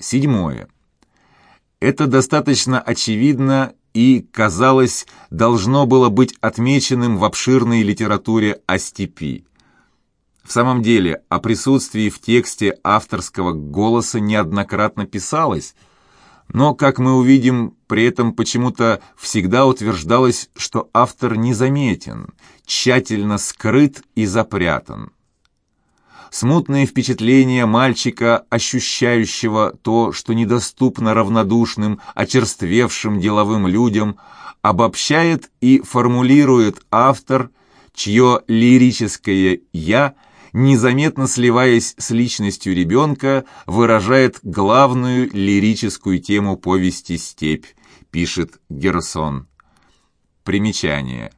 Седьмое. Это достаточно очевидно и, казалось, должно было быть отмеченным в обширной литературе о степи. В самом деле, о присутствии в тексте авторского голоса неоднократно писалось, но, как мы увидим, при этом почему-то всегда утверждалось, что автор незаметен, тщательно скрыт и запрятан. Смутные впечатления мальчика, ощущающего то, что недоступно равнодушным, очерствевшим деловым людям, обобщает и формулирует автор, чье лирическое «я» – незаметно сливаясь с личностью ребенка, выражает главную лирическую тему повести «Степь», пишет Герсон. Примечание.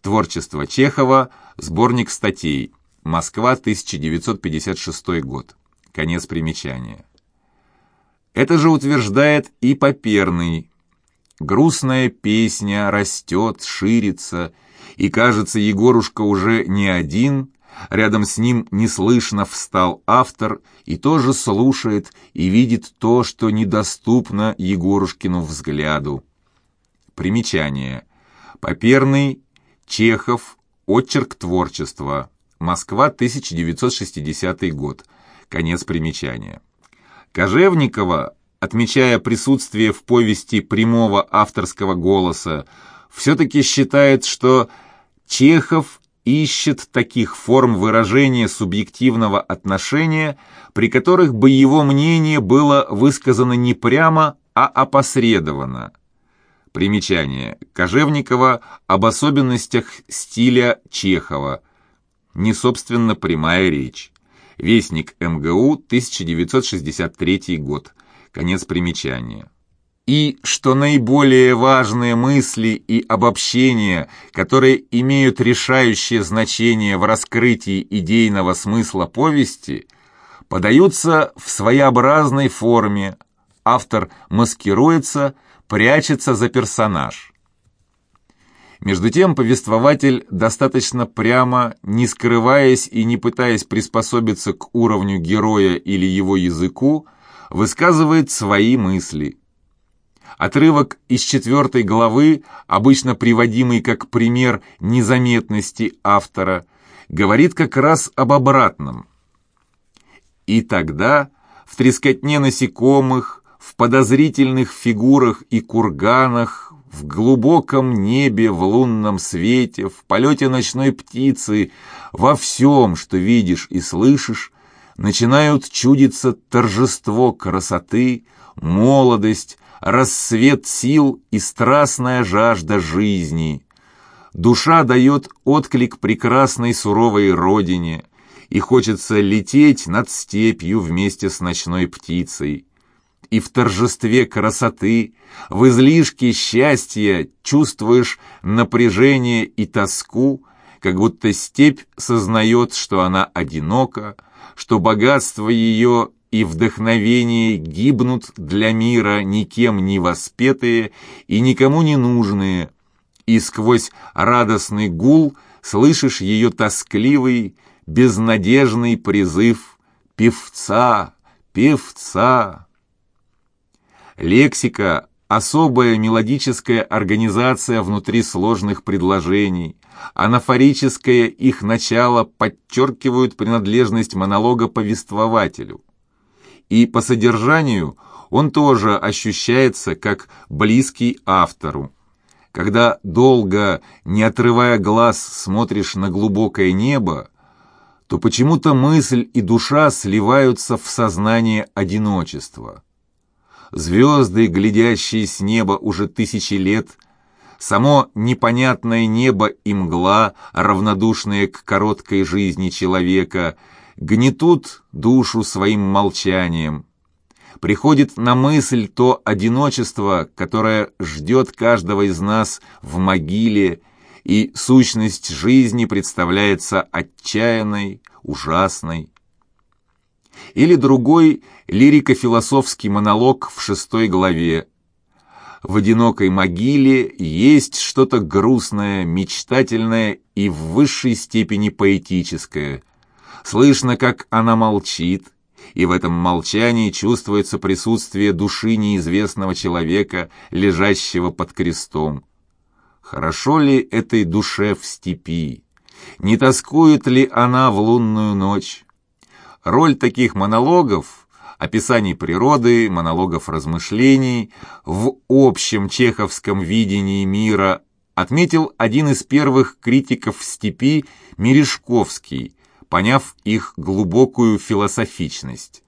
Творчество Чехова, сборник статей. Москва, 1956 год. Конец примечания. Это же утверждает и Поперный. Грустная песня растет, ширится, и, кажется, Егорушка уже не один, Рядом с ним неслышно встал автор и тоже слушает и видит то, что недоступно Егорушкину взгляду. Примечание. Поперный, Чехов, Отчерк творчества. Москва, 1960 год. Конец примечания. Кожевникова, отмечая присутствие в повести прямого авторского голоса, все-таки считает, что Чехов ищет таких форм выражения субъективного отношения, при которых бы его мнение было высказано не прямо, а опосредованно. Примечание. Кожевникова об особенностях стиля Чехова. Не собственно прямая речь. Вестник МГУ, 1963 год. Конец примечания и что наиболее важные мысли и обобщения, которые имеют решающее значение в раскрытии идейного смысла повести, подаются в своеобразной форме, автор маскируется, прячется за персонаж. Между тем повествователь достаточно прямо, не скрываясь и не пытаясь приспособиться к уровню героя или его языку, высказывает свои мысли – Отрывок из четвертой главы, обычно приводимый как пример незаметности автора, говорит как раз об обратном. И тогда в трескотне насекомых, в подозрительных фигурах и курганах, в глубоком небе, в лунном свете, в полете ночной птицы, во всем, что видишь и слышишь, начинают чудиться торжество красоты, молодость, рассвет сил и страстная жажда жизни. Душа дает отклик прекрасной суровой родине, и хочется лететь над степью вместе с ночной птицей. И в торжестве красоты, в излишке счастья чувствуешь напряжение и тоску, как будто степь сознает, что она одинока, что богатство ее и вдохновение гибнут для мира никем не воспетые и никому не нужные, и сквозь радостный гул слышишь ее тоскливый, безнадежный призыв «Певца! Певца!». Лексика – особая мелодическая организация внутри сложных предложений. Анафорическое их начало подчеркивают принадлежность монолога повествователю и по содержанию он тоже ощущается как близкий автору. Когда долго, не отрывая глаз, смотришь на глубокое небо, то почему-то мысль и душа сливаются в сознание одиночества. Звезды, глядящие с неба уже тысячи лет, само непонятное небо и мгла, равнодушные к короткой жизни человека – гнетут душу своим молчанием. Приходит на мысль то одиночество, которое ждет каждого из нас в могиле, и сущность жизни представляется отчаянной, ужасной. Или другой лирико-философский монолог в шестой главе. В одинокой могиле есть что-то грустное, мечтательное и в высшей степени поэтическое – Слышно, как она молчит, и в этом молчании чувствуется присутствие души неизвестного человека, лежащего под крестом. Хорошо ли этой душе в степи? Не тоскует ли она в лунную ночь? Роль таких монологов, описаний природы, монологов размышлений в общем чеховском видении мира отметил один из первых критиков степи Мережковский, поняв их глубокую философичность.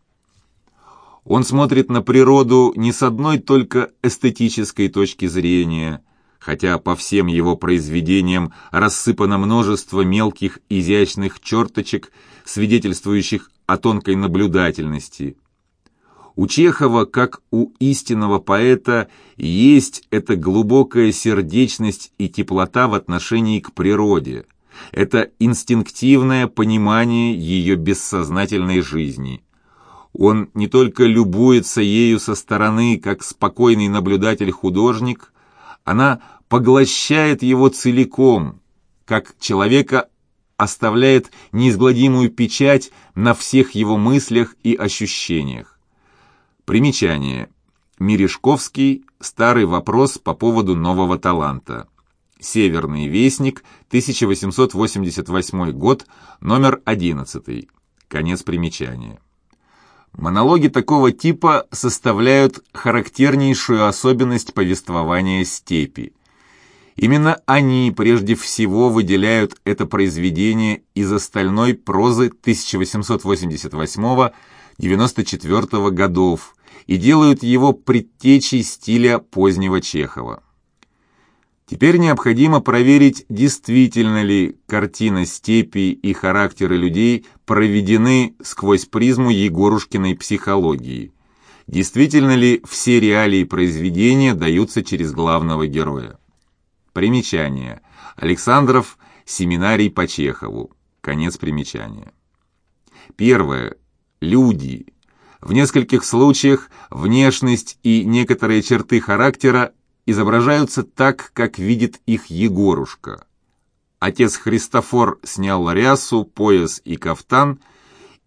Он смотрит на природу не с одной только эстетической точки зрения, хотя по всем его произведениям рассыпано множество мелких изящных черточек, свидетельствующих о тонкой наблюдательности. У Чехова, как у истинного поэта, есть эта глубокая сердечность и теплота в отношении к природе. Это инстинктивное понимание ее бессознательной жизни. Он не только любуется ею со стороны, как спокойный наблюдатель-художник, она поглощает его целиком, как человека оставляет неизгладимую печать на всех его мыслях и ощущениях. Примечание. Мережковский. Старый вопрос по поводу нового таланта. Северный вестник. 1888 год. Номер 11. Конец примечания. Монологи такого типа составляют характернейшую особенность повествования степи. Именно они прежде всего выделяют это произведение из остальной прозы 1888-94 годов, и делают его предтечей стиля позднего Чехова. Теперь необходимо проверить, действительно ли картина степи и характеры людей проведены сквозь призму Егорушкиной психологии. Действительно ли все реалии произведения даются через главного героя? Примечание. Александров. Семинарий по Чехову. Конец примечания. Первое. Люди. В нескольких случаях внешность и некоторые черты характера изображаются так, как видит их Егорушка. Отец Христофор снял рясу, пояс и кафтан,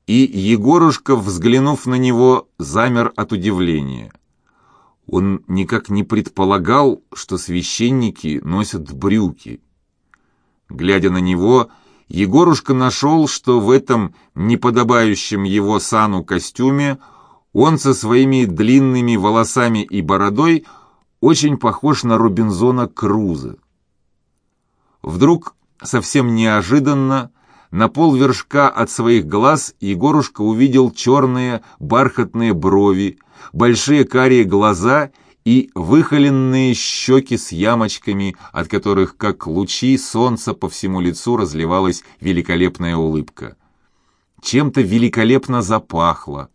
и Егорушка, взглянув на него, замер от удивления. Он никак не предполагал, что священники носят брюки. Глядя на него, Егорушка нашел, что в этом неподобающем его сану костюме он со своими длинными волосами и бородой очень похож на Робинзона Круза. Вдруг, совсем неожиданно, на полвершка от своих глаз Егорушка увидел черные бархатные брови, большие карие глаза и выхоленные щеки с ямочками, от которых, как лучи солнца, по всему лицу разливалась великолепная улыбка. Чем-то великолепно запахло.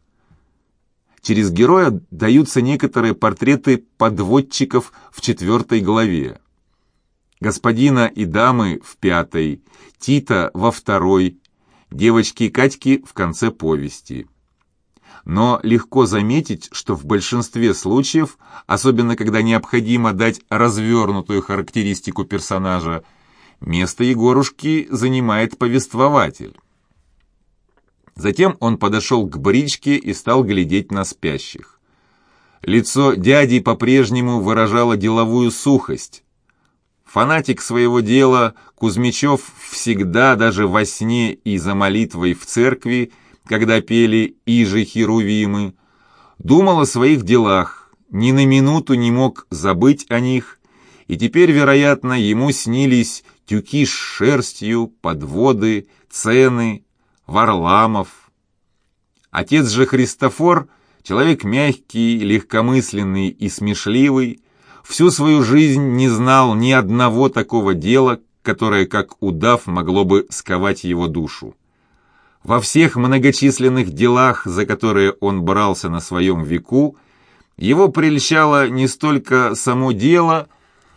Через героя даются некоторые портреты подводчиков в четвертой главе. Господина и дамы в пятой, Тита во второй, девочки и Катьки в конце повести но легко заметить, что в большинстве случаев, особенно когда необходимо дать развернутую характеристику персонажа, место Егорушки занимает повествователь. Затем он подошел к бричке и стал глядеть на спящих. Лицо дяди по-прежнему выражало деловую сухость. Фанатик своего дела, Кузьмичев всегда, даже во сне и за молитвой в церкви, когда пели «Иже Херувимы», думал о своих делах, ни на минуту не мог забыть о них, и теперь, вероятно, ему снились тюки с шерстью, подводы, цены, Варламов. Отец же Христофор, человек мягкий, легкомысленный и смешливый, всю свою жизнь не знал ни одного такого дела, которое, как удав, могло бы сковать его душу. Во всех многочисленных делах, за которые он брался на своем веку, его прельщало не столько само дело,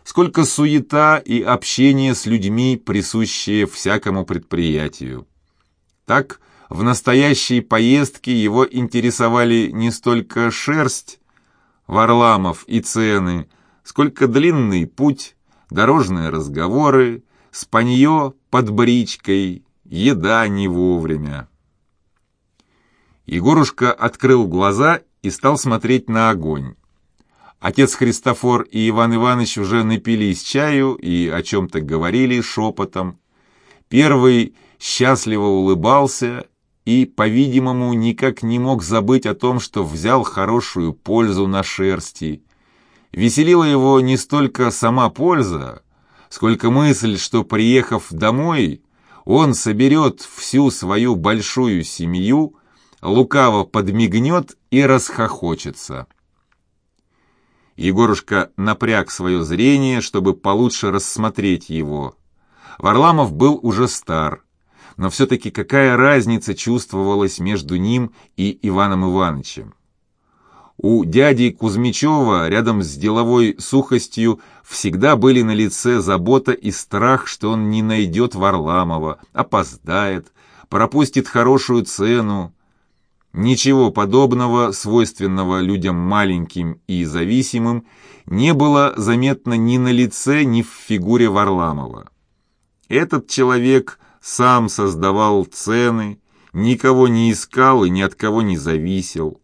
сколько суета и общение с людьми, присущие всякому предприятию. Так, в настоящей поездке его интересовали не столько шерсть, Варламов и цены, сколько длинный путь, дорожные разговоры, спанье под бричкой, еда не вовремя. Егорушка открыл глаза и стал смотреть на огонь. Отец Христофор и Иван Иванович уже напились чаю и о чем-то говорили шепотом. Первый счастливо улыбался и, по-видимому, никак не мог забыть о том, что взял хорошую пользу на шерсти. Веселила его не столько сама польза, сколько мысль, что, приехав домой, он соберет всю свою большую семью, лукаво подмигнет и расхохочется. Егорушка напряг свое зрение, чтобы получше рассмотреть его. Варламов был уже стар, но все-таки какая разница чувствовалась между ним и Иваном Ивановичем? У дяди Кузьмичева рядом с деловой сухостью всегда были на лице забота и страх, что он не найдет Варламова, опоздает, пропустит хорошую цену. Ничего подобного, свойственного людям маленьким и зависимым, не было заметно ни на лице, ни в фигуре Варламова. Этот человек сам создавал цены, никого не искал и ни от кого не зависел.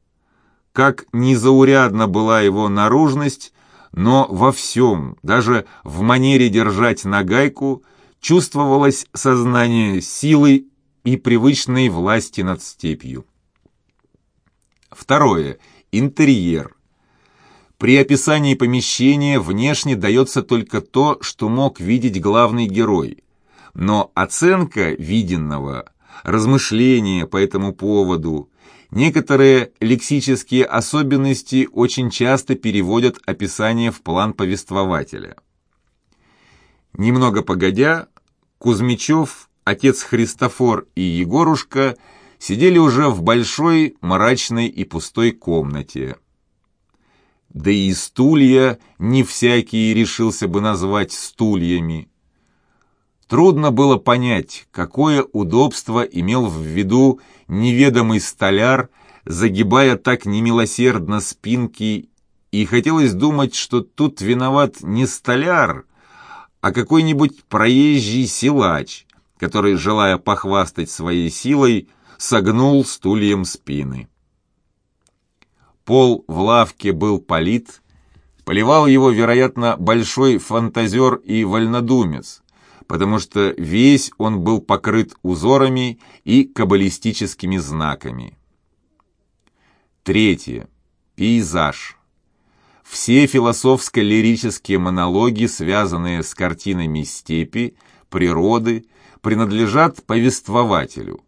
Как незаурядна была его наружность, но во всем, даже в манере держать нагайку, чувствовалось сознание силы и привычной власти над степью. Второе. Интерьер. При описании помещения внешне дается только то, что мог видеть главный герой. Но оценка виденного, размышления по этому поводу, некоторые лексические особенности очень часто переводят описание в план повествователя. Немного погодя, Кузьмичев, отец Христофор и Егорушка сидели уже в большой, мрачной и пустой комнате. Да и стулья не всякий решился бы назвать стульями. Трудно было понять, какое удобство имел в виду неведомый столяр, загибая так немилосердно спинки, и хотелось думать, что тут виноват не столяр, а какой-нибудь проезжий силач, который, желая похвастать своей силой, согнул стульем спины. Пол в лавке был полит, поливал его, вероятно, большой фантазер и вольнодумец, потому что весь он был покрыт узорами и каббалистическими знаками. Третье. Пейзаж. Все философско-лирические монологи, связанные с картинами степи, природы, принадлежат повествователю.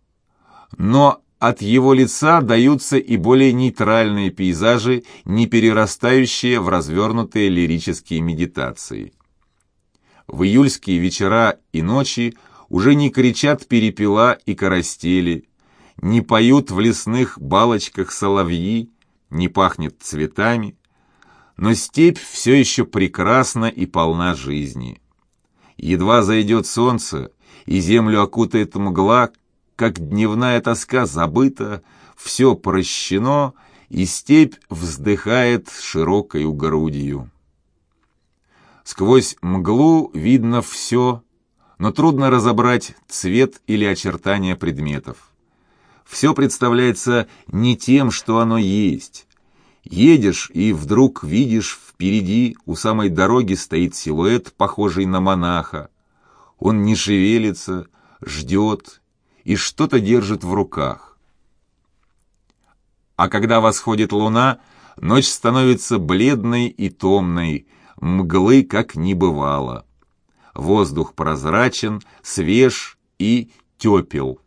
Но от его лица даются и более нейтральные пейзажи, не перерастающие в развернутые лирические медитации. В июльские вечера и ночи уже не кричат перепела и коростели, не поют в лесных балочках соловьи, не пахнет цветами, но степь все еще прекрасна и полна жизни. Едва зайдет солнце, и землю окутает мгла, как дневная тоска забыта, все прощено, и степь вздыхает широкою грудью. Сквозь мглу видно все, но трудно разобрать цвет или очертания предметов. Все представляется не тем, что оно есть. Едешь, и вдруг видишь впереди у самой дороги стоит силуэт, похожий на монаха. Он не шевелится, ждет и что-то держит в руках. А когда восходит луна, ночь становится бледной и томной, мглы как не бывало. Воздух прозрачен, свеж и тепел.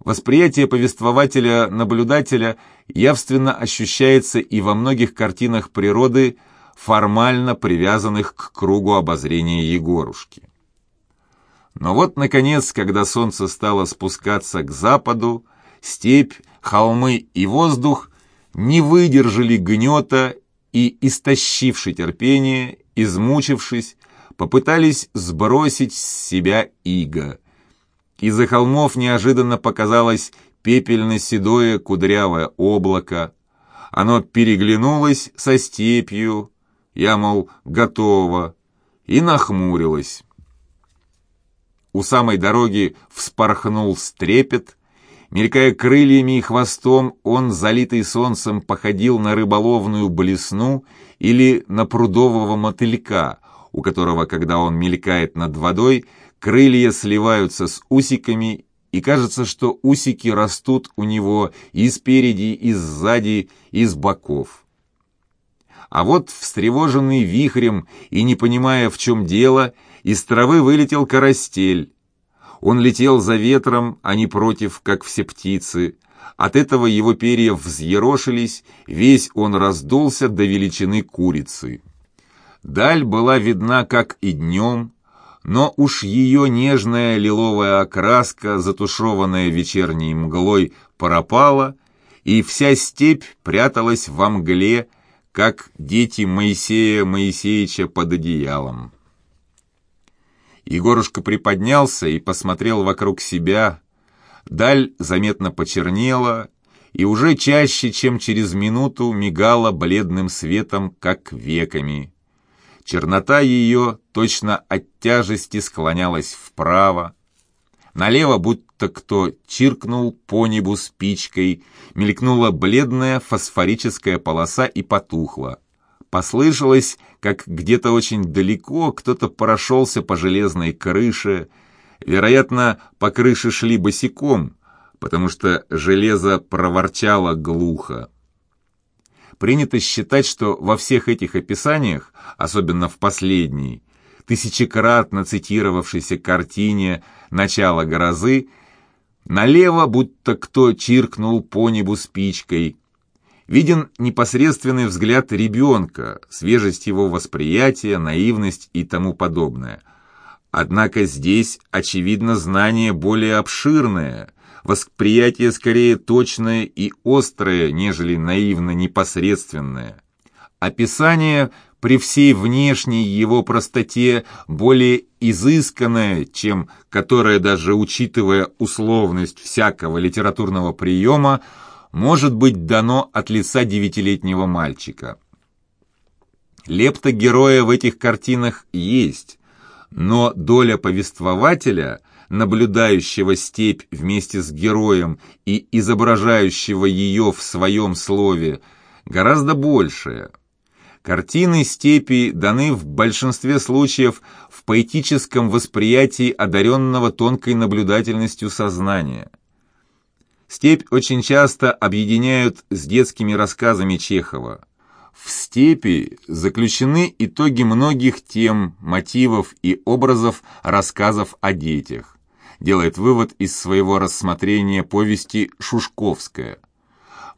Восприятие повествователя-наблюдателя явственно ощущается и во многих картинах природы, формально привязанных к кругу обозрения Егорушки. Но вот, наконец, когда солнце стало спускаться к западу, степь, холмы и воздух не выдержали гнета и, истощивши терпение, измучившись, попытались сбросить с себя иго. Из-за холмов неожиданно показалось пепельно-седое кудрявое облако. Оно переглянулось со степью, я, мол, готово, и нахмурилось. У самой дороги вспорхнул стрепет, Мелькая крыльями и хвостом, он, залитый солнцем, походил на рыболовную блесну или на прудового мотылька, у которого, когда он мелькает над водой, крылья сливаются с усиками, и кажется, что усики растут у него и спереди, и сзади, и с боков. А вот, встревоженный вихрем и не понимая, в чем дело, из травы вылетел карастель. Он летел за ветром, а не против, как все птицы. От этого его перья взъерошились, весь он раздулся до величины курицы. Даль была видна, как и днем, но уж ее нежная лиловая окраска, затушеванная вечерней мглой, пропала, и вся степь пряталась во мгле, как дети Моисея Моисеевича под одеялом. Егорушка приподнялся и посмотрел вокруг себя. Даль заметно почернела и уже чаще, чем через минуту, мигала бледным светом, как веками. Чернота ее точно от тяжести склонялась вправо. Налево будто кто чиркнул по небу спичкой, мелькнула бледная фосфорическая полоса и потухла. Послышалось, как где-то очень далеко кто-то прошелся по железной крыше. Вероятно, по крыше шли босиком, потому что железо проворчало глухо. Принято считать, что во всех этих описаниях, особенно в последней, тысячекратно цитировавшейся картине «Начало грозы», налево будто кто чиркнул по небу спичкой, виден непосредственный взгляд ребенка, свежесть его восприятия, наивность и тому подобное. Однако здесь, очевидно, знание более обширное, восприятие скорее точное и острое, нежели наивно-непосредственное. Описание при всей внешней его простоте более изысканное, чем которое, даже учитывая условность всякого литературного приема, может быть дано от лица девятилетнего мальчика. Лепта героя в этих картинах есть, но доля повествователя, наблюдающего степь вместе с героем и изображающего ее в своем слове, гораздо большая. Картины степи даны в большинстве случаев в поэтическом восприятии одаренного тонкой наблюдательностью сознания – Степь очень часто объединяют с детскими рассказами Чехова. В «Степи» заключены итоги многих тем, мотивов и образов рассказов о детях. Делает вывод из своего рассмотрения повести Шушковская.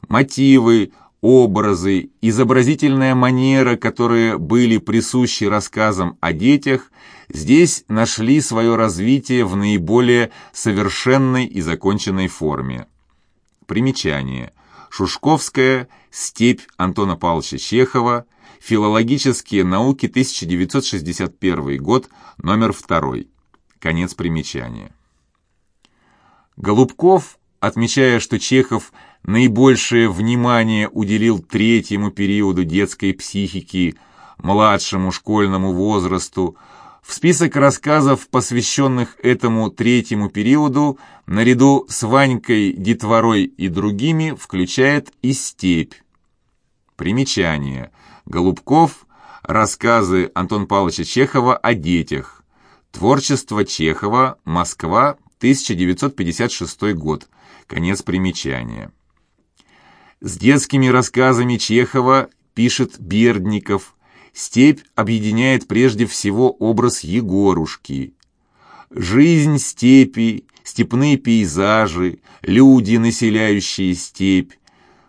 Мотивы, образы, изобразительная манера, которые были присущи рассказам о детях, здесь нашли свое развитие в наиболее совершенной и законченной форме. Примечание. Шушковская, степь Антона Павловича Чехова, филологические науки, 1961 год, номер 2. Конец примечания. Голубков, отмечая, что Чехов наибольшее внимание уделил третьему периоду детской психики, младшему школьному возрасту, в список рассказов, посвященных этому третьему периоду, наряду с Ванькой, Детворой и другими, включает и «Степь». Примечание. Голубков. Рассказы Антон Павловича Чехова о детях. Творчество Чехова. Москва. 1956 год. Конец примечания. С детскими рассказами Чехова пишет Бердников – Степь объединяет прежде всего образ Егорушки. Жизнь степи, степные пейзажи, люди, населяющие степь.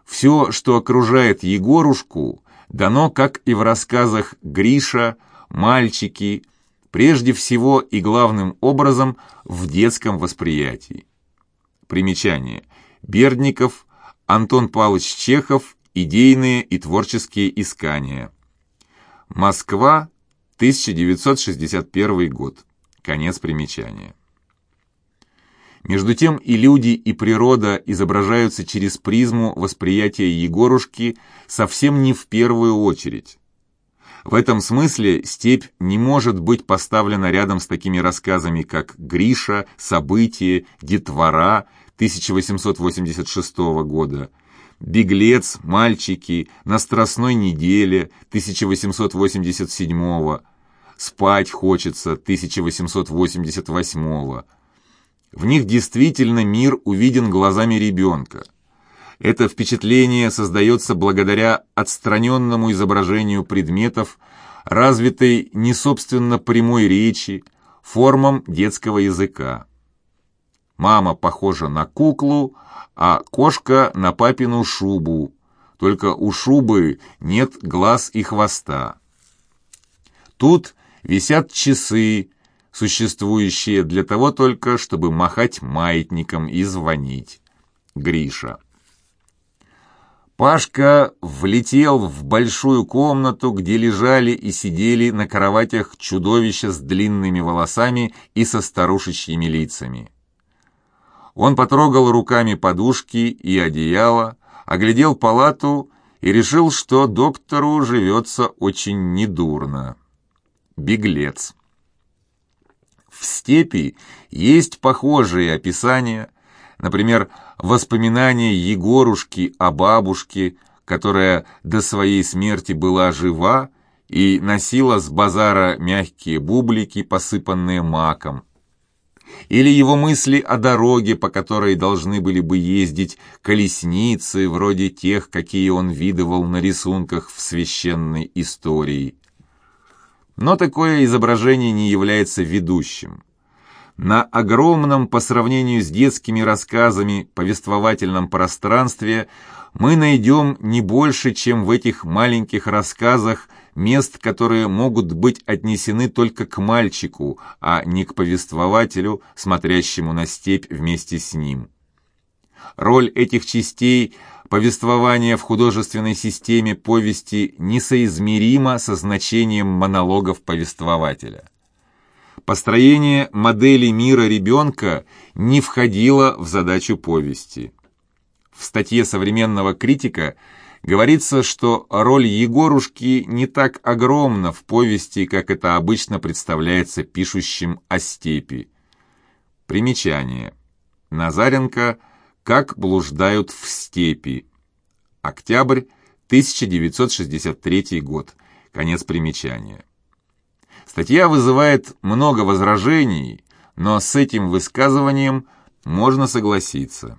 Все, что окружает Егорушку, дано, как и в рассказах Гриша, мальчики, прежде всего и главным образом в детском восприятии. Примечание. Бердников, Антон Павлович Чехов, идейные и творческие искания. Москва, 1961 год. Конец примечания. Между тем и люди, и природа изображаются через призму восприятия Егорушки совсем не в первую очередь. В этом смысле степь не может быть поставлена рядом с такими рассказами, как «Гриша», «Событие», «Детвора», 1886 года, «Беглец», «Мальчики», «На страстной неделе» 1887 «Спать хочется» 1888 В них действительно мир увиден глазами ребенка. Это впечатление создается благодаря отстраненному изображению предметов, развитой не собственно прямой речи, формам детского языка. Мама похожа на куклу, а кошка на папину шубу, только у шубы нет глаз и хвоста. Тут висят часы, существующие для того только, чтобы махать маятником и звонить. Гриша. Пашка влетел в большую комнату, где лежали и сидели на кроватях чудовища с длинными волосами и со старушечьими лицами. Он потрогал руками подушки и одеяло, оглядел палату и решил, что доктору живется очень недурно. Беглец. В степи есть похожие описания, например, воспоминания Егорушки о бабушке, которая до своей смерти была жива и носила с базара мягкие бублики, посыпанные маком или его мысли о дороге, по которой должны были бы ездить колесницы, вроде тех, какие он видывал на рисунках в священной истории. Но такое изображение не является ведущим. На огромном по сравнению с детскими рассказами повествовательном пространстве мы найдем не больше, чем в этих маленьких рассказах мест, которые могут быть отнесены только к мальчику, а не к повествователю, смотрящему на степь вместе с ним. Роль этих частей повествования в художественной системе повести несоизмерима со значением монологов повествователя. Построение модели мира ребенка не входило в задачу повести. В статье современного критика – Говорится, что роль Егорушки не так огромна в повести, как это обычно представляется пишущим о степи. Примечание. Назаренко «Как блуждают в степи». Октябрь 1963 год. Конец примечания. Статья вызывает много возражений, но с этим высказыванием можно согласиться.